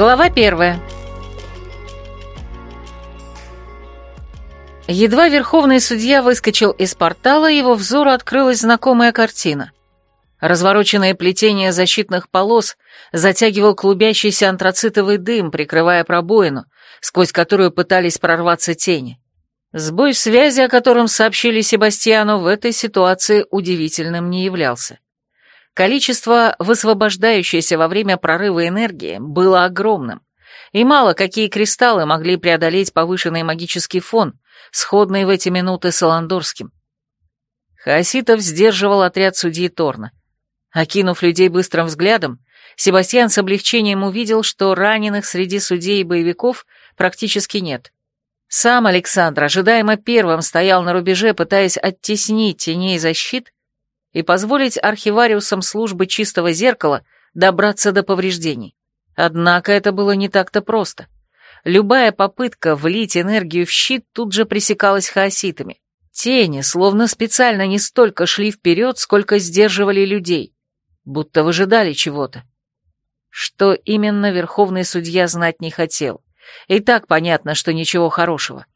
Глава первая. Едва верховный судья выскочил из портала, его взору открылась знакомая картина. Развороченное плетение защитных полос затягивал клубящийся антрацитовый дым, прикрывая пробоину, сквозь которую пытались прорваться тени. Сбой связи, о котором сообщили Себастьяну, в этой ситуации удивительным не являлся. Количество высвобождающейся во время прорыва энергии было огромным, и мало какие кристаллы могли преодолеть повышенный магический фон, сходный в эти минуты с Аландорским. Хаоситов сдерживал отряд судьи Торна. Окинув людей быстрым взглядом, Себастьян с облегчением увидел, что раненых среди судей и боевиков практически нет. Сам Александр ожидаемо первым стоял на рубеже, пытаясь оттеснить теней защит и позволить архивариусам службы чистого зеркала добраться до повреждений. Однако это было не так-то просто. Любая попытка влить энергию в щит тут же пресекалась хаоситами. Тени словно специально не столько шли вперед, сколько сдерживали людей будто выжидали чего-то. Что именно верховный судья знать не хотел. И так понятно, что ничего хорошего.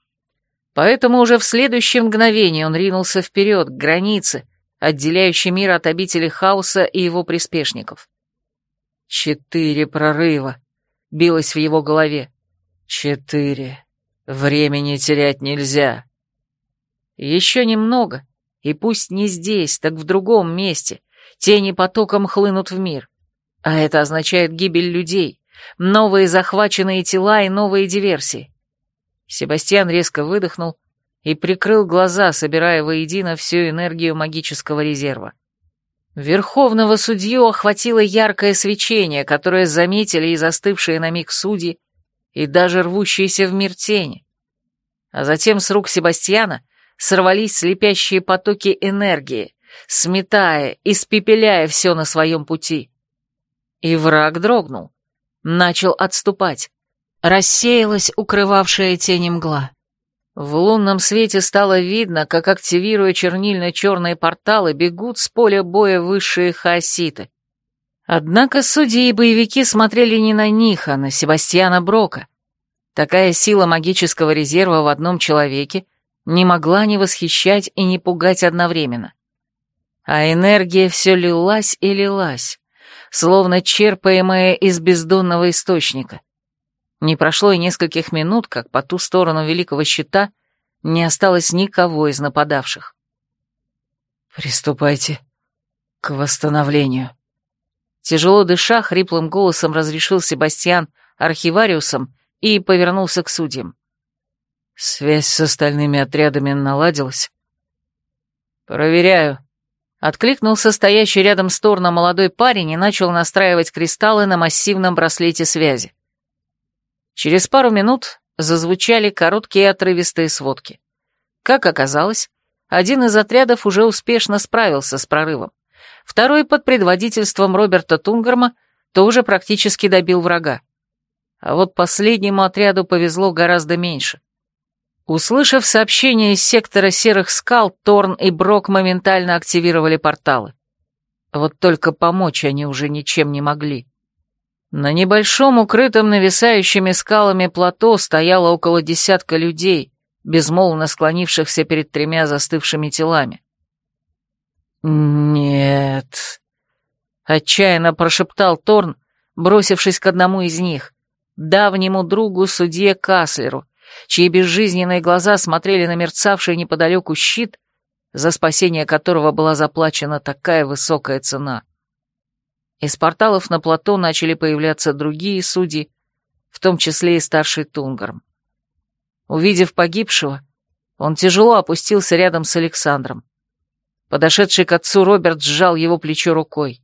Поэтому уже в следующее мгновение он ринулся вперед, к границе, отделяющей мир от обители хаоса и его приспешников. «Четыре прорыва!» — билось в его голове. «Четыре! Времени терять нельзя!» Еще немного, и пусть не здесь, так в другом месте, Тени потоком хлынут в мир. А это означает гибель людей, новые захваченные тела и новые диверсии. Себастьян резко выдохнул и прикрыл глаза, собирая воедино всю энергию магического резерва. Верховного судью охватило яркое свечение, которое заметили и застывшие на миг судьи, и даже рвущиеся в мир тени. А затем с рук Себастьяна сорвались слепящие потоки энергии, сметая, испепеляя все на своем пути. И враг дрогнул, начал отступать. Рассеялась укрывавшая тени мгла. В лунном свете стало видно, как, активируя чернильно-черные порталы, бегут с поля боя высшие хаоситы. Однако судьи и боевики смотрели не на них, а на Себастьяна Брока. Такая сила магического резерва в одном человеке не могла не восхищать и не пугать одновременно а энергия все лилась и лилась, словно черпаемая из бездонного источника. Не прошло и нескольких минут, как по ту сторону великого щита не осталось никого из нападавших. «Приступайте к восстановлению». Тяжело дыша, хриплым голосом разрешил Себастьян архивариусом и повернулся к судьям. «Связь с остальными отрядами наладилась?» «Проверяю», Откликнулся стоящий рядом с Торно молодой парень и начал настраивать кристаллы на массивном браслете связи. Через пару минут зазвучали короткие отрывистые сводки. Как оказалось, один из отрядов уже успешно справился с прорывом. Второй под предводительством Роберта Тунгарма тоже практически добил врага. А вот последнему отряду повезло гораздо меньше. Услышав сообщение из сектора серых скал, Торн и Брок моментально активировали порталы. Вот только помочь они уже ничем не могли. На небольшом, укрытом нависающими скалами плато стояло около десятка людей, безмолвно склонившихся перед тремя застывшими телами. «Нет», — отчаянно прошептал Торн, бросившись к одному из них, давнему другу судье Каслеру, чьи безжизненные глаза смотрели на мерцавший неподалеку щит, за спасение которого была заплачена такая высокая цена. Из порталов на плато начали появляться другие судьи, в том числе и старший Тунгарм. Увидев погибшего, он тяжело опустился рядом с Александром. Подошедший к отцу Роберт сжал его плечо рукой.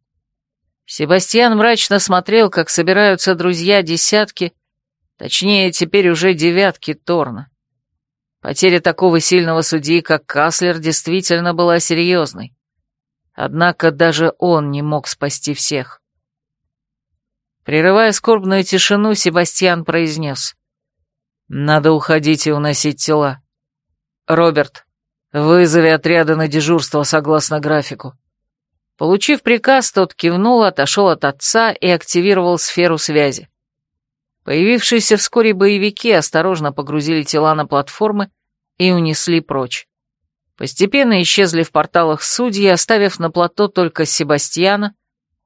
Себастьян мрачно смотрел, как собираются друзья десятки, Точнее, теперь уже девятки Торна. Потеря такого сильного судьи, как Каслер, действительно была серьезной. Однако даже он не мог спасти всех. Прерывая скорбную тишину, Себастьян произнес. «Надо уходить и уносить тела. Роберт, вызови отряды на дежурство согласно графику». Получив приказ, тот кивнул, отошел от отца и активировал сферу связи. Появившиеся вскоре боевики осторожно погрузили тела на платформы и унесли прочь. Постепенно исчезли в порталах судьи, оставив на плато только Себастьяна,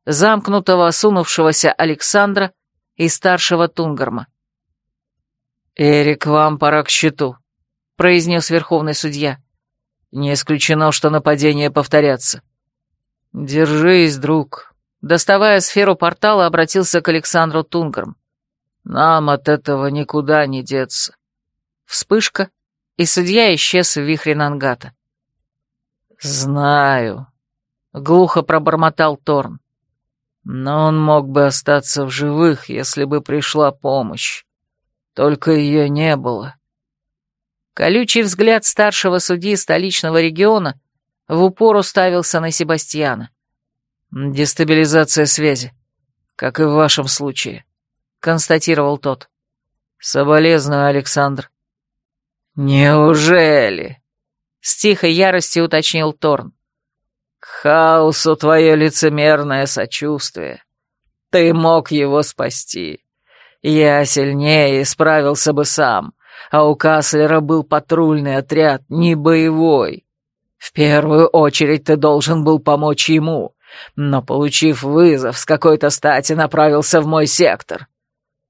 замкнутого, осунувшегося Александра и старшего Тунгарма. «Эрик, вам пора к счету», — произнес верховный судья. «Не исключено, что нападения повторятся». «Держись, друг», — доставая сферу портала, обратился к Александру Тунгарм. «Нам от этого никуда не деться». Вспышка, и судья исчез в вихре Нангата. «Знаю», — глухо пробормотал Торн. «Но он мог бы остаться в живых, если бы пришла помощь. Только ее не было». Колючий взгляд старшего судьи столичного региона в упор уставился на Себастьяна. «Дестабилизация связи, как и в вашем случае», — констатировал тот. «Соболезную, Александр». «Неужели?» — с тихой яростью уточнил Торн. «К хаосу твое лицемерное сочувствие. Ты мог его спасти. Я сильнее справился бы сам, а у Каслера был патрульный отряд, не боевой. В первую очередь ты должен был помочь ему, но, получив вызов, с какой-то стати направился в мой сектор.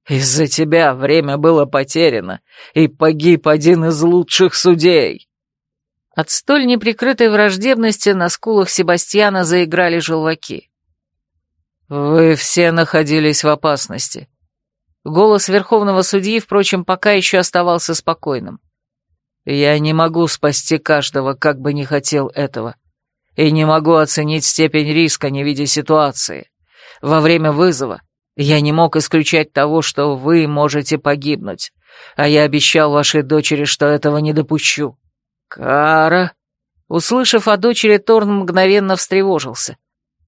Из-за тебя время было потеряно, и погиб один из лучших судей». От столь неприкрытой враждебности на скулах Себастьяна заиграли желваки. «Вы все находились в опасности». Голос верховного судьи, впрочем, пока еще оставался спокойным. «Я не могу спасти каждого, как бы не хотел этого, и не могу оценить степень риска, не видя ситуации. Во время вызова я не мог исключать того, что вы можете погибнуть, а я обещал вашей дочери, что этого не допущу». «Кара!» Услышав о дочери, Торн мгновенно встревожился.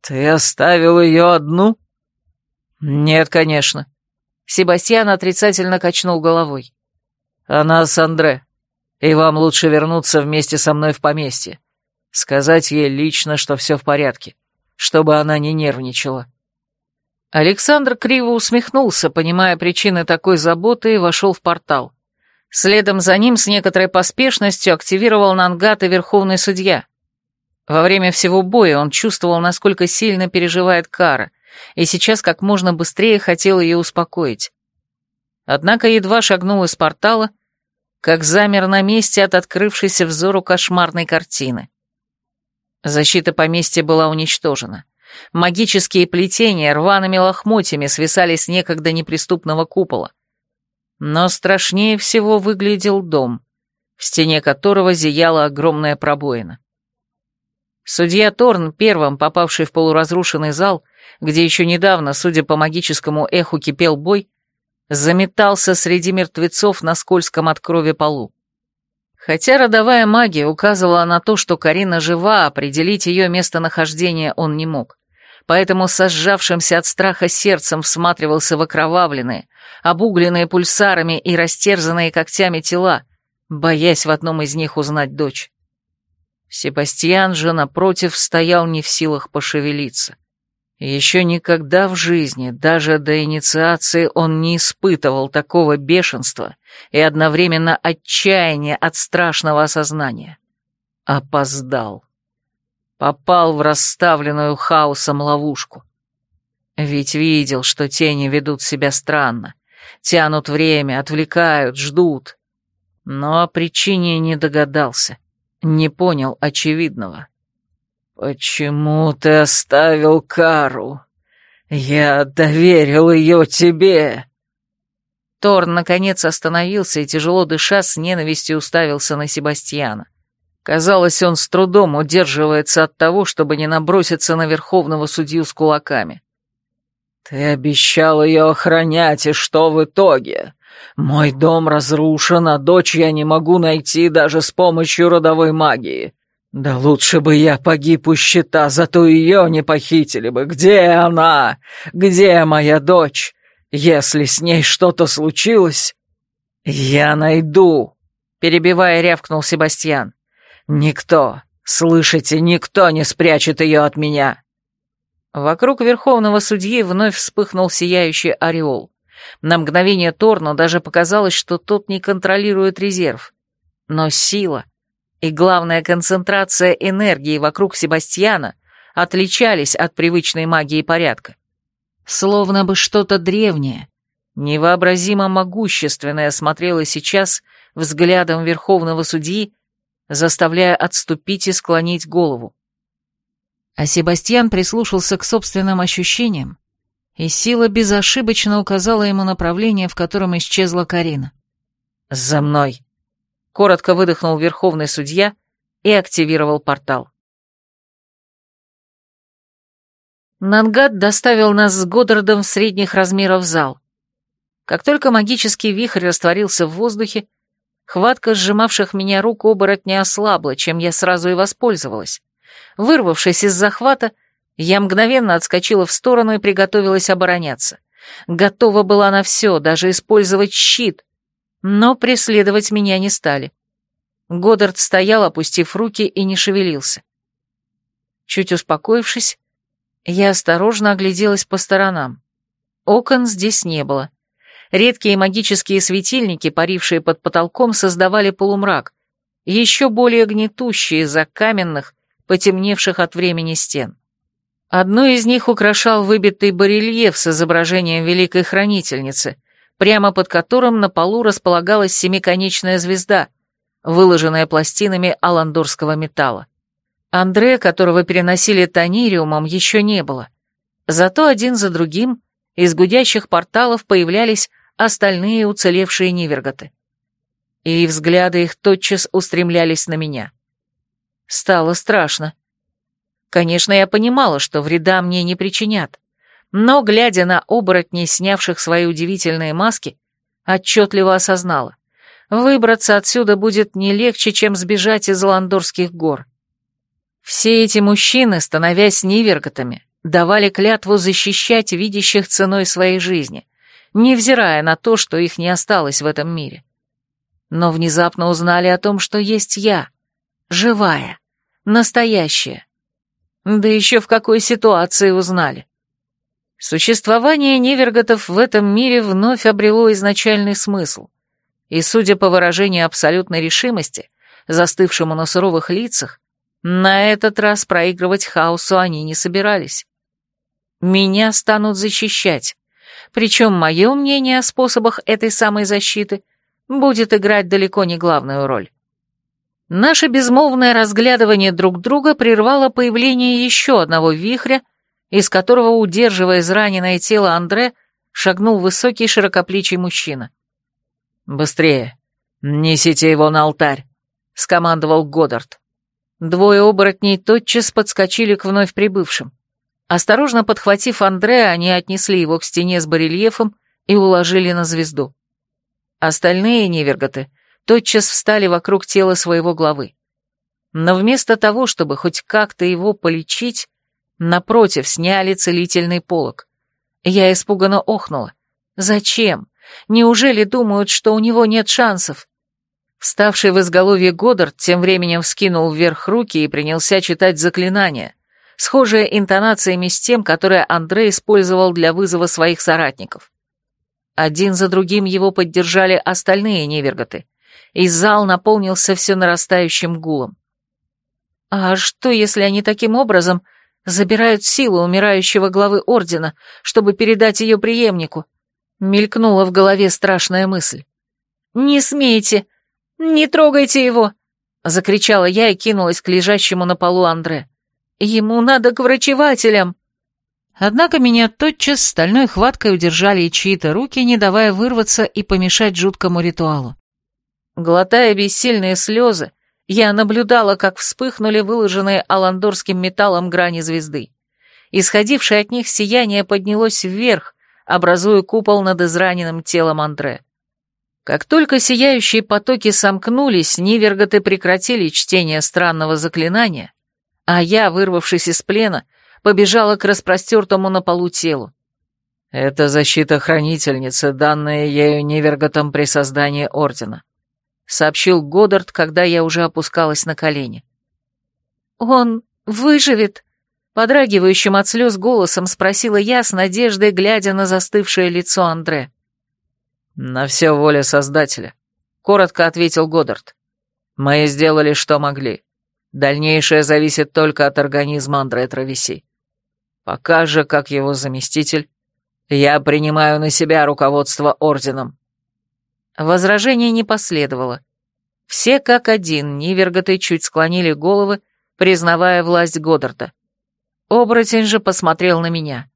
«Ты оставил ее одну?» «Нет, конечно». Себастьян отрицательно качнул головой. «Она с Андре, и вам лучше вернуться вместе со мной в поместье. Сказать ей лично, что все в порядке, чтобы она не нервничала». Александр криво усмехнулся, понимая причины такой заботы, и вошел в портал. Следом за ним с некоторой поспешностью активировал Нангат и Верховный Судья. Во время всего боя он чувствовал, насколько сильно переживает Кара, и сейчас как можно быстрее хотел ее успокоить. Однако едва шагнул из портала, как замер на месте от открывшейся взору кошмарной картины. Защита поместья была уничтожена. Магические плетения рваными лохмотьями свисали с некогда неприступного купола. Но страшнее всего выглядел дом, в стене которого зияла огромная пробоина. Судья Торн, первым попавший в полуразрушенный зал, где еще недавно, судя по магическому эху, кипел бой, заметался среди мертвецов на скользком от крови полу. Хотя родовая магия указывала на то, что Карина жива, определить ее местонахождение он не мог поэтому со от страха сердцем всматривался в окровавленные, обугленные пульсарами и растерзанные когтями тела, боясь в одном из них узнать дочь. Себастьян же, напротив, стоял не в силах пошевелиться. Еще никогда в жизни, даже до инициации, он не испытывал такого бешенства и одновременно отчаяния от страшного осознания. Опоздал попал в расставленную хаосом ловушку. Ведь видел, что тени ведут себя странно, тянут время, отвлекают, ждут. Но о причине не догадался, не понял очевидного. «Почему ты оставил Кару? Я доверил ее тебе!» Торн наконец остановился и, тяжело дыша, с ненавистью уставился на Себастьяна. Казалось, он с трудом удерживается от того, чтобы не наброситься на верховного судью с кулаками. «Ты обещал ее охранять, и что в итоге? Мой дом разрушен, а дочь я не могу найти даже с помощью родовой магии. Да лучше бы я погиб у щита, зато ее не похитили бы. Где она? Где моя дочь? Если с ней что-то случилось, я найду!» Перебивая, рявкнул Себастьян. «Никто, слышите, никто не спрячет ее от меня!» Вокруг верховного судьи вновь вспыхнул сияющий ореол. На мгновение Торну даже показалось, что тот не контролирует резерв. Но сила и, главная концентрация энергии вокруг Себастьяна отличались от привычной магии порядка. Словно бы что-то древнее, невообразимо могущественное смотрело сейчас взглядом верховного судьи, заставляя отступить и склонить голову. А Себастьян прислушался к собственным ощущениям, и сила безошибочно указала ему направление, в котором исчезла Карина. «За мной!» — коротко выдохнул верховный судья и активировал портал. Нангад доставил нас с Годдардом в средних размеров зал. Как только магический вихрь растворился в воздухе, хватка сжимавших меня рук оборотня ослабла, чем я сразу и воспользовалась. Вырвавшись из захвата, я мгновенно отскочила в сторону и приготовилась обороняться. Готова была на все, даже использовать щит. Но преследовать меня не стали. Годдард стоял, опустив руки, и не шевелился. Чуть успокоившись, я осторожно огляделась по сторонам. Окон здесь не было. Редкие магические светильники, парившие под потолком, создавали полумрак, еще более гнетущий из-за каменных, потемневших от времени стен. Одну из них украшал выбитый барельеф с изображением Великой Хранительницы, прямо под которым на полу располагалась семиконечная звезда, выложенная пластинами аландорского металла. Андре, которого переносили тонириумом, еще не было. Зато один за другим из гудящих порталов появлялись остальные уцелевшие Ниверготы. И взгляды их тотчас устремлялись на меня. Стало страшно. Конечно, я понимала, что вреда мне не причинят, но, глядя на оборотней, снявших свои удивительные маски, отчетливо осознала. Выбраться отсюда будет не легче, чем сбежать из Ландорских гор. Все эти мужчины, становясь ниверготами, давали клятву защищать видящих ценой своей жизни, невзирая на то, что их не осталось в этом мире. Но внезапно узнали о том, что есть я, живая, настоящая, да еще в какой ситуации узнали. Существование неверготов в этом мире вновь обрело изначальный смысл. И, судя по выражению абсолютной решимости, застывшему на суровых лицах, на этот раз проигрывать хаосу они не собирались. Меня станут защищать, причем мое мнение о способах этой самой защиты будет играть далеко не главную роль. Наше безмолвное разглядывание друг друга прервало появление еще одного вихря, из которого, удерживая израненное тело Андре, шагнул высокий широкоплечий мужчина. «Быстрее! Несите его на алтарь!» — скомандовал Годдард. Двое оборотней тотчас подскочили к вновь прибывшим. Осторожно подхватив Андре, они отнесли его к стене с барельефом и уложили на звезду. Остальные неверготы тотчас встали вокруг тела своего главы. Но вместо того, чтобы хоть как-то его полечить, напротив, сняли целительный полог. Я испуганно охнула. Зачем? Неужели думают, что у него нет шансов? Вставший в изголовье Годдард тем временем вскинул вверх руки и принялся читать заклинание, схожее интонациями с тем, которое Андрей использовал для вызова своих соратников. Один за другим его поддержали остальные неверготы, и зал наполнился все нарастающим гулом. А что, если они таким образом забирают силу умирающего главы Ордена, чтобы передать ее преемнику? Мелькнула в голове страшная мысль. «Не смейте! Не трогайте его!» Закричала я и кинулась к лежащему на полу Андре. «Ему надо к врачевателям!» Однако меня тотчас стальной хваткой удержали чьи-то руки, не давая вырваться и помешать жуткому ритуалу. Глотая бессильные слезы, я наблюдала, как вспыхнули выложенные аландорским металлом грани звезды. Исходившее от них сияние поднялось вверх, образуя купол над израненным телом Андре. Как только сияющие потоки сомкнулись, ниверготы прекратили чтение странного заклинания, а я, вырвавшись из плена, побежала к распростертому на полу телу. Это защита хранительницы, данная ею неверготом при создании Ордена. — сообщил Годдард, когда я уже опускалась на колени. «Он выживет?» — подрагивающим от слез голосом спросила я с надеждой, глядя на застывшее лицо Андре. «На все воля Создателя», — коротко ответил Годдард. «Мы сделали, что могли. Дальнейшее зависит только от организма Андре Травеси. Пока же, как его заместитель, я принимаю на себя руководство Орденом». Возражений не последовало. Все как один, Ниверготы чуть склонили головы, признавая власть Годдарда. Оборотень же посмотрел на меня.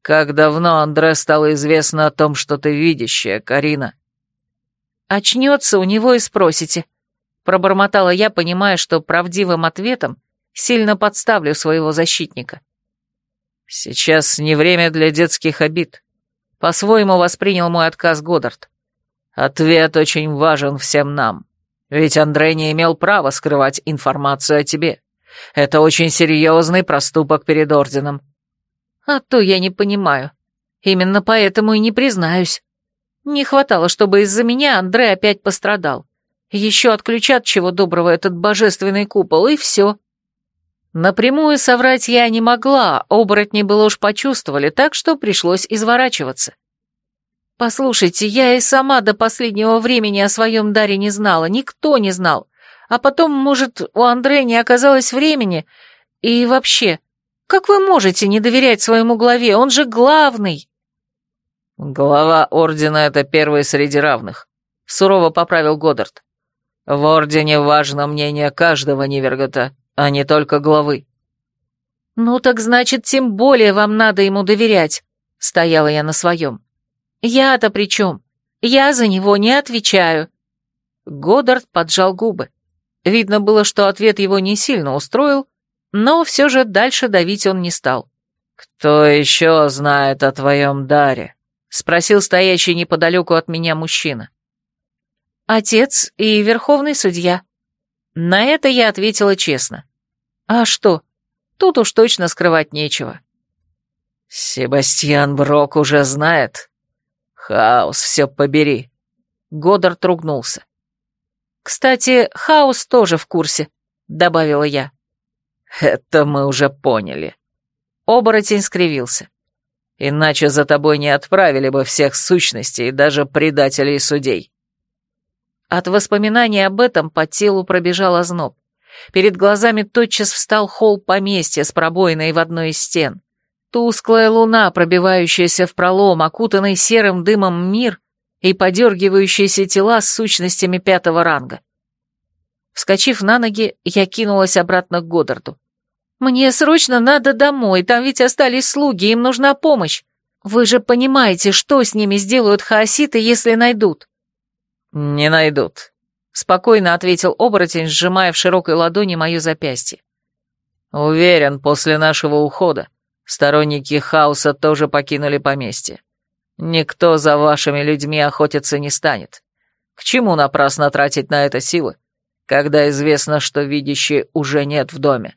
«Как давно Андре стало известно о том, что ты видящая, Карина?» «Очнется, у него и спросите», — пробормотала я, понимая, что правдивым ответом сильно подставлю своего защитника. «Сейчас не время для детских обид», — по-своему воспринял мой отказ Годдард. «Ответ очень важен всем нам, ведь Андрей не имел права скрывать информацию о тебе. Это очень серьезный проступок перед Орденом». «А то я не понимаю. Именно поэтому и не признаюсь. Не хватало, чтобы из-за меня Андрей опять пострадал. Еще отключат чего доброго этот божественный купол, и все». Напрямую соврать я не могла, оборотни было уж почувствовали, так что пришлось изворачиваться. Послушайте, я и сама до последнего времени о своем даре не знала, никто не знал. А потом, может, у Андрея не оказалось времени. И вообще, как вы можете не доверять своему главе? Он же главный. Глава Ордена — это первый среди равных, — сурово поправил Годдард. В Ордене важно мнение каждого Нивергота а не только главы. «Ну так значит, тем более вам надо ему доверять», — стояла я на своем. «Я-то при чем? Я за него не отвечаю». Годдард поджал губы. Видно было, что ответ его не сильно устроил, но все же дальше давить он не стал. «Кто еще знает о твоем даре?» — спросил стоящий неподалеку от меня мужчина. «Отец и верховный судья». На это я ответила честно. А что? Тут уж точно скрывать нечего. Себастьян Брок уже знает. Хаос, все побери. Годдард ругнулся. Кстати, Хаос тоже в курсе, добавила я. Это мы уже поняли. Оборотень скривился. Иначе за тобой не отправили бы всех сущностей, даже предателей судей. От воспоминаний об этом по телу пробежал озноб. Перед глазами тотчас встал холл поместья с пробоиной в одной из стен. Тусклая луна, пробивающаяся в пролом, окутанный серым дымом мир и подергивающиеся тела с сущностями пятого ранга. Вскочив на ноги, я кинулась обратно к Годдарду. «Мне срочно надо домой, там ведь остались слуги, им нужна помощь. Вы же понимаете, что с ними сделают хаоситы, если найдут?» «Не найдут», спокойно ответил оборотень, сжимая в широкой ладони мое запястье. Уверен, после нашего ухода сторонники хаоса тоже покинули поместье. Никто за вашими людьми охотиться не станет. К чему напрасно тратить на это силы, когда известно, что видящие уже нет в доме?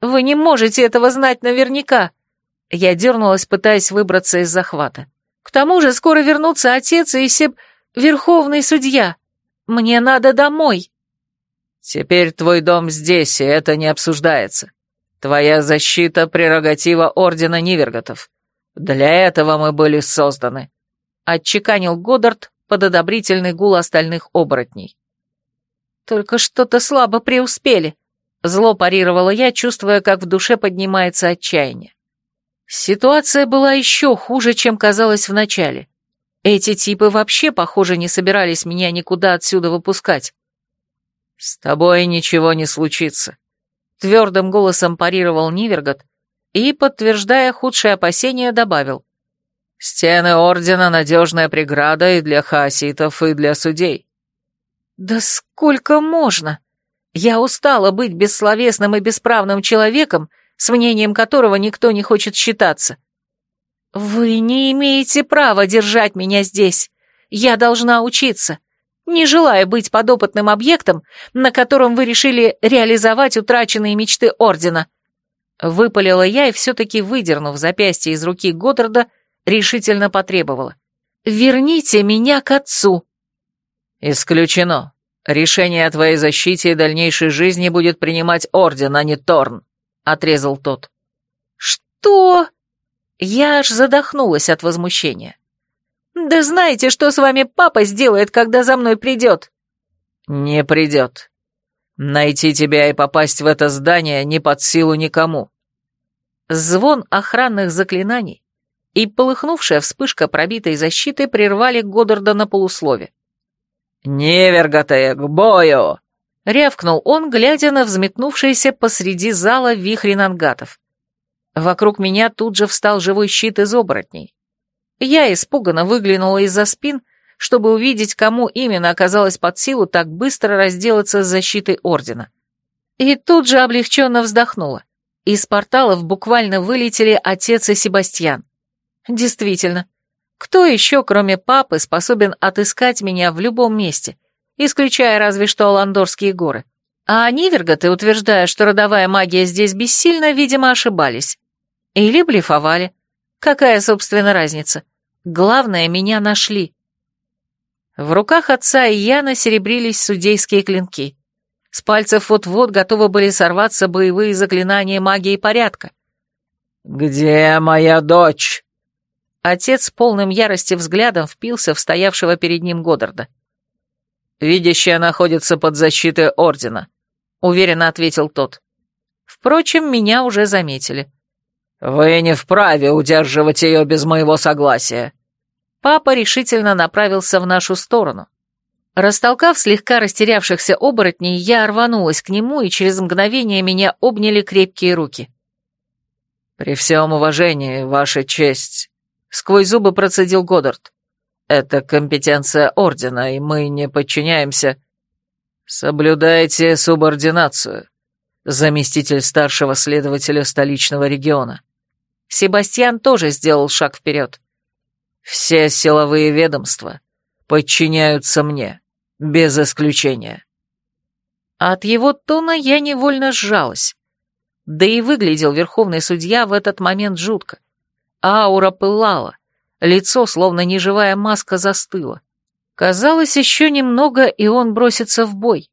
Вы не можете этого знать наверняка. Я дернулась, пытаясь выбраться из захвата. К тому же скоро вернутся отец и Себ... Верховный судья. Мне надо домой!» «Теперь твой дом здесь, и это не обсуждается. Твоя защита — прерогатива Ордена Ниверготов. Для этого мы были созданы», — отчеканил Годдард под одобрительный гул остальных оборотней. «Только что-то слабо преуспели», — зло парировала я, чувствуя, как в душе поднимается отчаяние. Ситуация была еще хуже, чем казалось вначале. Эти типы вообще, похоже, не собирались меня никуда отсюда выпускать. «С тобой ничего не случится», — твердым голосом парировал Нивергот и, подтверждая худшие опасения, добавил. «Стены Ордена — надежная преграда и для хаоситов, и для судей». «Да сколько можно? Я устала быть бессловесным и бесправным человеком, с мнением которого никто не хочет считаться». «Вы не имеете права держать меня здесь. Я должна учиться. Не желаю быть подопытным объектом, на котором вы решили реализовать утраченные мечты Ордена». Выпалила я и все-таки, выдернув запястье из руки Годдарда, решительно потребовала. «Верните меня к отцу». «Исключено. Решение о твоей защите и дальнейшей жизни будет принимать Орден, а не Торн», — отрезал тот. «Что?» Я аж задохнулась от возмущения. Да знаете, что с вами папа сделает, когда за мной придет?» «Не придет. Найти тебя и попасть в это здание не под силу никому». Звон охранных заклинаний и полыхнувшая вспышка пробитой защиты прервали Годдарда на полуслове. «Неверготе, к бою!» — рявкнул он, глядя на взметнувшийся посреди зала вихрь нангатов. Вокруг меня тут же встал живой щит из оборотней. Я испуганно выглянула из-за спин, чтобы увидеть, кому именно оказалось под силу так быстро разделаться с защитой Ордена. И тут же облегченно вздохнула. Из порталов буквально вылетели отец и Себастьян. Действительно, кто еще, кроме папы, способен отыскать меня в любом месте, исключая разве что Аландорские горы? А Ниверготы, утверждая, что родовая магия здесь бессильна, видимо, ошибались. Или блефовали. Какая, собственно, разница? Главное, меня нашли. В руках отца и Яна серебрились судейские клинки. С пальцев вот-вот готовы были сорваться боевые заклинания магии порядка. «Где моя дочь?» Отец полным ярости взглядом впился в стоявшего перед ним Годдарда. «Видящая находится под защитой Ордена», — уверенно ответил тот. Впрочем, меня уже заметили. «Вы не вправе удерживать ее без моего согласия». Папа решительно направился в нашу сторону. Растолкав слегка растерявшихся оборотней, я рванулась к нему, и через мгновение меня обняли крепкие руки. «При всем уважении, Ваша честь», Сквозь зубы процедил Годдард. «Это компетенция Ордена, и мы не подчиняемся...» «Соблюдайте субординацию», заместитель старшего следователя столичного региона. Себастьян тоже сделал шаг вперед. «Все силовые ведомства подчиняются мне, без исключения». От его тона я невольно сжалась. Да и выглядел верховный судья в этот момент жутко. Аура пылала, лицо, словно неживая маска, застыло. Казалось, еще немного, и он бросится в бой.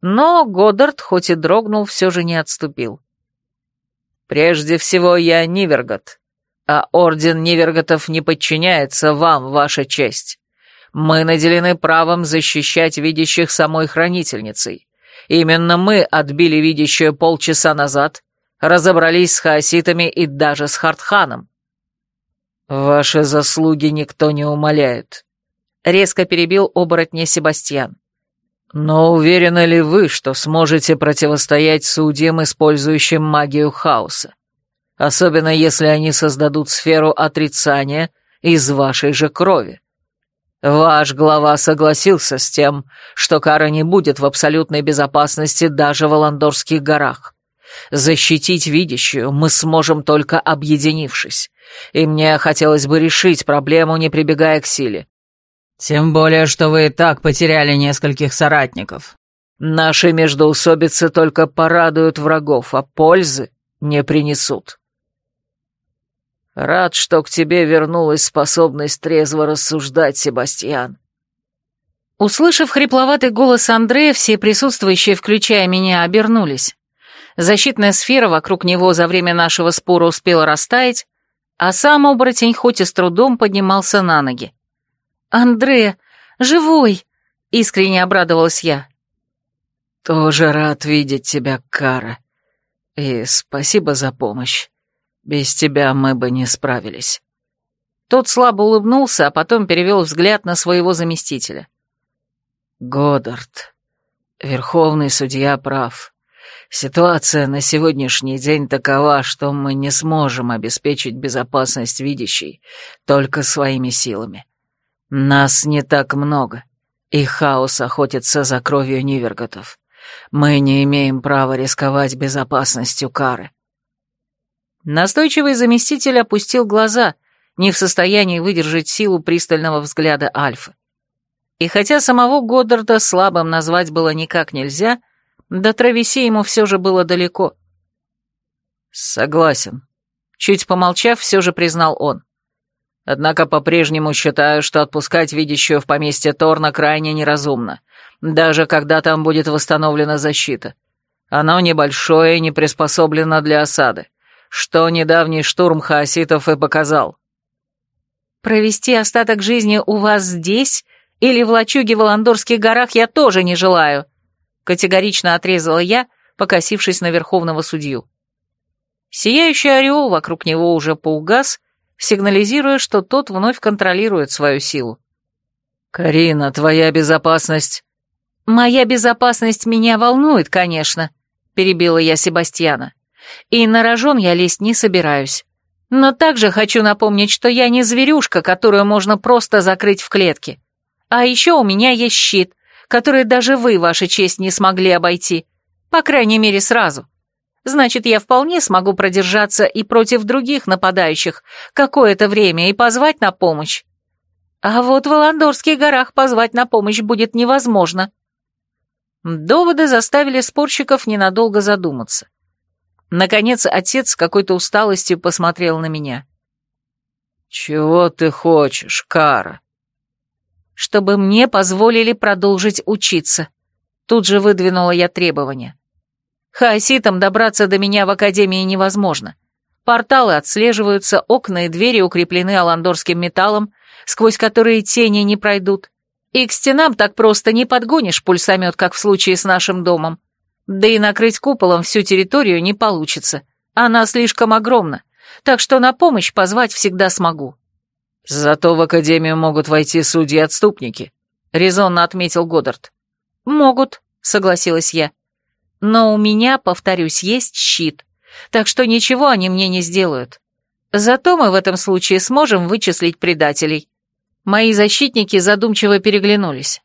Но Годдард, хоть и дрогнул, все же не отступил. «Прежде всего, я Нивергот, а Орден Ниверготов не подчиняется вам, ваша честь. Мы наделены правом защищать видящих самой хранительницей. Именно мы отбили видящую полчаса назад, разобрались с хаоситами и даже с Хартханом. «Ваши заслуги никто не умоляет», — резко перебил оборотня Себастьян. «Но уверены ли вы, что сможете противостоять судьям, использующим магию хаоса? Особенно если они создадут сферу отрицания из вашей же крови. Ваш глава согласился с тем, что кара не будет в абсолютной безопасности даже в Аландорских горах. Защитить видящую мы сможем только объединившись и мне хотелось бы решить проблему, не прибегая к силе. Тем более, что вы и так потеряли нескольких соратников. Наши междоусобицы только порадуют врагов, а пользы не принесут. Рад, что к тебе вернулась способность трезво рассуждать, Себастьян. Услышав хрипловатый голос Андрея, все присутствующие, включая меня, обернулись. Защитная сфера вокруг него за время нашего спора успела растаять, а сам оборотень хоть и с трудом поднимался на ноги. «Андре, живой!» — искренне обрадовалась я. «Тоже рад видеть тебя, Кара. И спасибо за помощь. Без тебя мы бы не справились». Тот слабо улыбнулся, а потом перевел взгляд на своего заместителя. «Годдард, верховный судья прав. Ситуация на сегодняшний день такова, что мы не сможем обеспечить безопасность видящей только своими силами. Нас не так много, и хаос охотится за кровью Ниверготов. Мы не имеем права рисковать безопасностью Кары. Настойчивый заместитель опустил глаза, не в состоянии выдержать силу пристального взгляда Альфы. И хотя самого Годдарда слабым назвать было никак нельзя, до Травеси ему все же было далеко. «Согласен», — чуть помолчав, все же признал он. «Однако по-прежнему считаю, что отпускать видящую в поместье Торна крайне неразумно, даже когда там будет восстановлена защита. Оно небольшое и не приспособлено для осады, что недавний штурм хаоситов и показал». Провести остаток жизни у вас здесь или в лачуге в Аландорских горах я тоже не желаю», категорично отрезала я, покосившись на верховного судью. Сияющий ореол вокруг него уже поугас, сигнализируя, что тот вновь контролирует свою силу. «Карина, твоя безопасность...» «Моя безопасность меня волнует, конечно», — перебила я Себастьяна. «И на рожон я лезть не собираюсь. Но также хочу напомнить, что я не зверюшка, которую можно просто закрыть в клетке. А еще у меня есть щит, который даже вы, ваша честь, не смогли обойти. По крайней мере, сразу. Значит, я вполне смогу продержаться и против других нападающих какое-то время и позвать на помощь. А вот в Аландорских горах позвать на помощь будет невозможно. Доводы заставили спорщиков ненадолго задуматься. Наконец, отец с какой-то усталостью посмотрел на меня. «Чего ты хочешь, Кара?» «Чтобы мне позволили продолжить учиться». Тут же выдвинула я требования. Хаоситам добраться до меня в Академии невозможно. Порталы отслеживаются, окна и двери укреплены аландорским металлом, сквозь которые тени не пройдут. И к стенам так просто не подгонишь пульсомет, как в случае с нашим домом. Да и накрыть куполом всю территорию не получится. Она слишком огромна, так что на помощь позвать всегда смогу. «Зато в Академию могут войти судьи-отступники», — резонно отметил Годдард. «Могут», — согласилась я. Но у меня, повторюсь, есть щит, так что ничего они мне не сделают. Зато мы в этом случае сможем вычислить предателей. Мои защитники задумчиво переглянулись.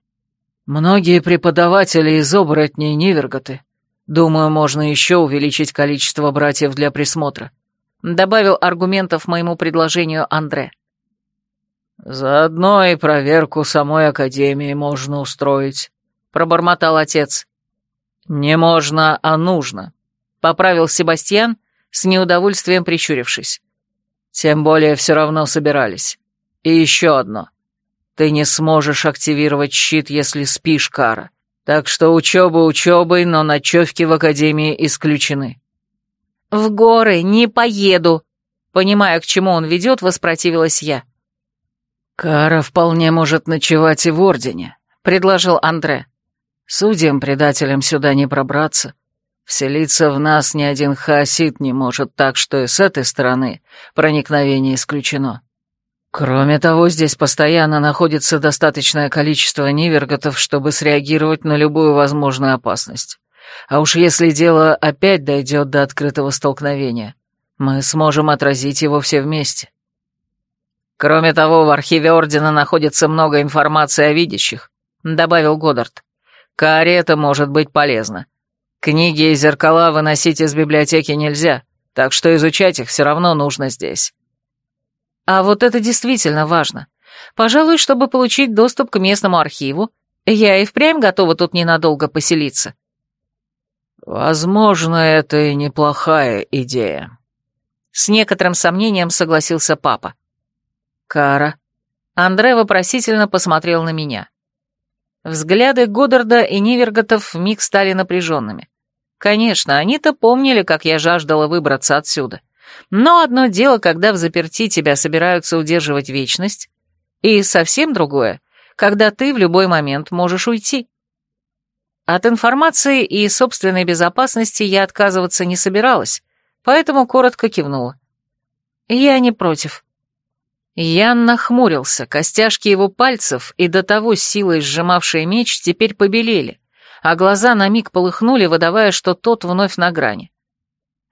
Многие преподаватели из оборотней Ниверготы. Думаю, можно еще увеличить количество братьев для присмотра. Добавил аргументов моему предложению Андре. Заодно и проверку самой Академии можно устроить, пробормотал отец. «Не можно, а нужно», — поправил Себастьян, с неудовольствием прищурившись. «Тем более все равно собирались. И еще одно. Ты не сможешь активировать щит, если спишь, Кара. Так что учеба учебой, но ночевки в Академии исключены». «В горы не поеду», — понимая, к чему он ведет, воспротивилась я. «Кара вполне может ночевать и в Ордене», — предложил Андре. Судьям-предателям сюда не пробраться. Вселиться в нас ни один хаосит не может, так что и с этой стороны проникновение исключено. Кроме того, здесь постоянно находится достаточное количество ниверготов, чтобы среагировать на любую возможную опасность. А уж если дело опять дойдет до открытого столкновения, мы сможем отразить его все вместе. Кроме того, в архиве Ордена находится много информации о видящих, добавил Годдард. Каре это может быть полезно. Книги и зеркала выносить из библиотеки нельзя, так что изучать их все равно нужно здесь. А вот это действительно важно. Пожалуй, чтобы получить доступ к местному архиву, я и впрямь готова тут ненадолго поселиться. Возможно, это и неплохая идея. С некоторым сомнением согласился папа. Кара. Андре вопросительно посмотрел на меня. Взгляды Годдарда и Ниверготов вмиг стали напряженными. Конечно, они-то помнили, как я жаждала выбраться отсюда. Но одно дело, когда в заперти тебя собираются удерживать вечность, и совсем другое, когда ты в любой момент можешь уйти. От информации и собственной безопасности я отказываться не собиралась, поэтому коротко кивнула. Я не против. Ян нахмурился, костяшки его пальцев и до того силой сжимавшие меч теперь побелели, а глаза на миг полыхнули, выдавая, что тот вновь на грани.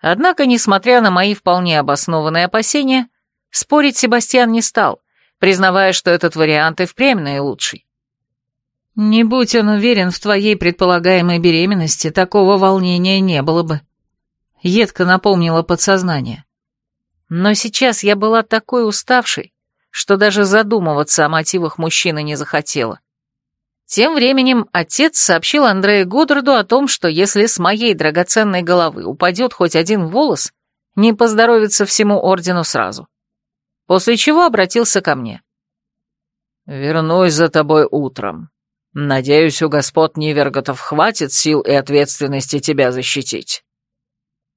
Однако, несмотря на мои вполне обоснованные опасения, спорить Себастьян не стал, признавая, что этот вариант и впрямь наилучший. «Не будь он уверен в твоей предполагаемой беременности, такого волнения не было бы», — едко напомнило подсознание. Но сейчас я была такой уставшей, что даже задумываться о мотивах мужчины не захотела. Тем временем отец сообщил Андрею Гуддарду о том, что если с моей драгоценной головы упадет хоть один волос, не поздоровится всему ордену сразу. После чего обратился ко мне. «Вернусь за тобой утром. Надеюсь, у господ Ниверготов хватит сил и ответственности тебя защитить».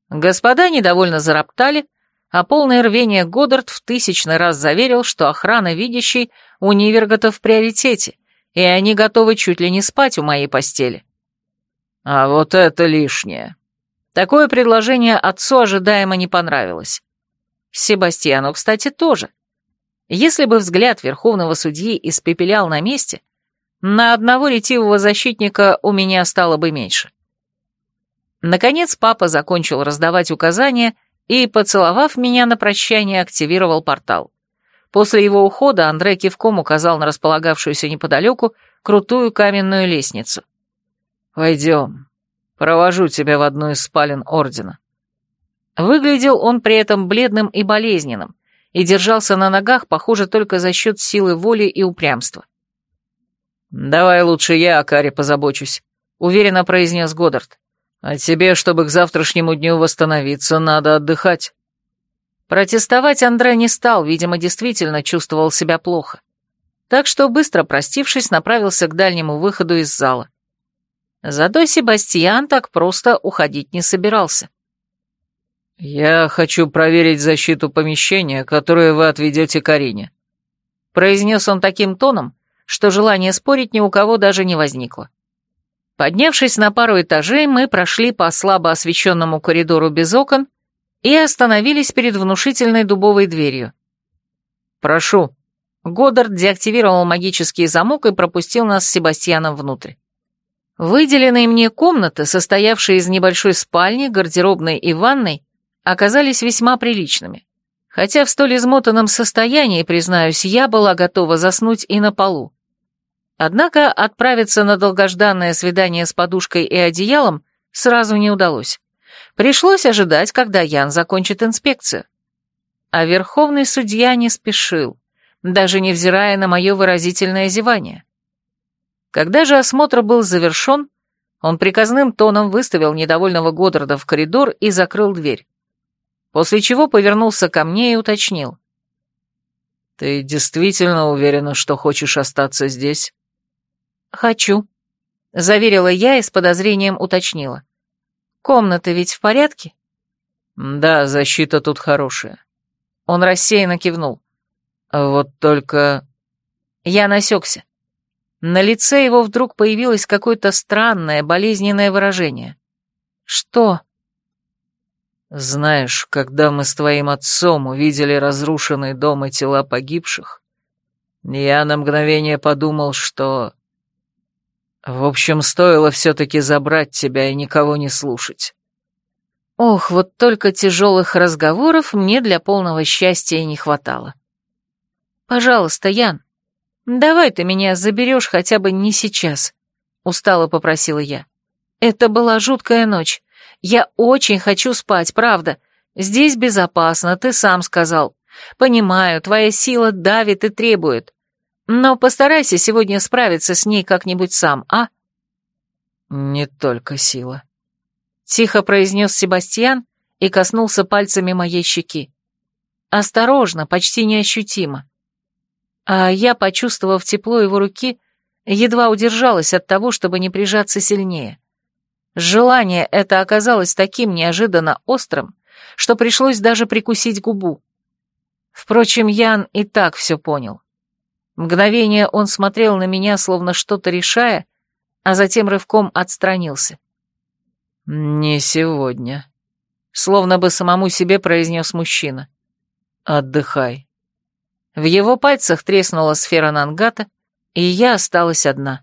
Господа недовольно зароптали, а полное рвение Годдард в тысячный раз заверил, что охрана видящей у Нивергота в приоритете, и они готовы чуть ли не спать у моей постели. А вот это лишнее. Такое предложение отцу ожидаемо не понравилось. Себастьяну, кстати, тоже. Если бы взгляд верховного судьи испепелял на месте, на одного ретивого защитника у меня стало бы меньше. Наконец папа закончил раздавать указания и, поцеловав меня на прощание, активировал портал. После его ухода Андре кивком указал на располагавшуюся неподалеку крутую каменную лестницу. «Пойдем, провожу тебя в одну из спален Ордена». Выглядел он при этом бледным и болезненным, и держался на ногах, похоже, только за счет силы воли и упрямства. «Давай лучше я о Каре позабочусь», — уверенно произнес Годдард. «А тебе, чтобы к завтрашнему дню восстановиться, надо отдыхать». Протестовать Андре не стал, видимо, действительно чувствовал себя плохо. Так что, быстро простившись, направился к дальнему выходу из зала. Зато Себастьян так просто уходить не собирался. «Я хочу проверить защиту помещения, которое вы отведете Карине», произнес он таким тоном, что желание спорить ни у кого даже не возникло. Поднявшись на пару этажей, мы прошли по слабо освещенному коридору без окон и остановились перед внушительной дубовой дверью. «Прошу». Годдард деактивировал магический замок и пропустил нас с Себастьяном внутрь. Выделенные мне комнаты, состоявшие из небольшой спальни, гардеробной и ванной, оказались весьма приличными. Хотя в столь измотанном состоянии, признаюсь, я была готова заснуть и на полу. Однако отправиться на долгожданное свидание с подушкой и одеялом сразу не удалось. Пришлось ожидать, когда Ян закончит инспекцию. А верховный судья не спешил, даже невзирая на мое выразительное зевание. Когда же осмотр был завершен, он приказным тоном выставил недовольного Годдарда в коридор и закрыл дверь. После чего повернулся ко мне и уточнил. «Ты действительно уверена, что хочешь остаться здесь?» «Хочу», — заверила я и с подозрением уточнила. Комната ведь в порядке?» «Да, защита тут хорошая». Он рассеянно кивнул. «Вот только...» Я насекся. На лице его вдруг появилось какое-то странное, болезненное выражение. «Что?» «Знаешь, когда мы с твоим отцом увидели разрушенный дом и тела погибших, я на мгновение подумал, что в общем, стоило все-таки забрать тебя и никого не слушать. Ох, вот только тяжелых разговоров мне для полного счастья не хватало. Пожалуйста, Ян, давай ты меня заберешь хотя бы не сейчас, устало попросила я. Это была жуткая ночь. Я очень хочу спать, правда. Здесь безопасно, ты сам сказал. Понимаю, твоя сила давит и требует. Но постарайся сегодня справиться с ней как-нибудь сам, а?» «Не только сила», — тихо произнес Себастьян и коснулся пальцами моей щеки. Осторожно, почти неощутимо. А я, почувствовав тепло его руки, едва удержалась от того, чтобы не прижаться сильнее. Желание это оказалось таким неожиданно острым, что пришлось даже прикусить губу. Впрочем, Ян и так все понял. Мгновение он смотрел на меня, словно что-то решая, а затем рывком отстранился. «Не сегодня», — словно бы самому себе произнес мужчина. «Отдыхай». В его пальцах треснула сфера Нангата, и я осталась одна.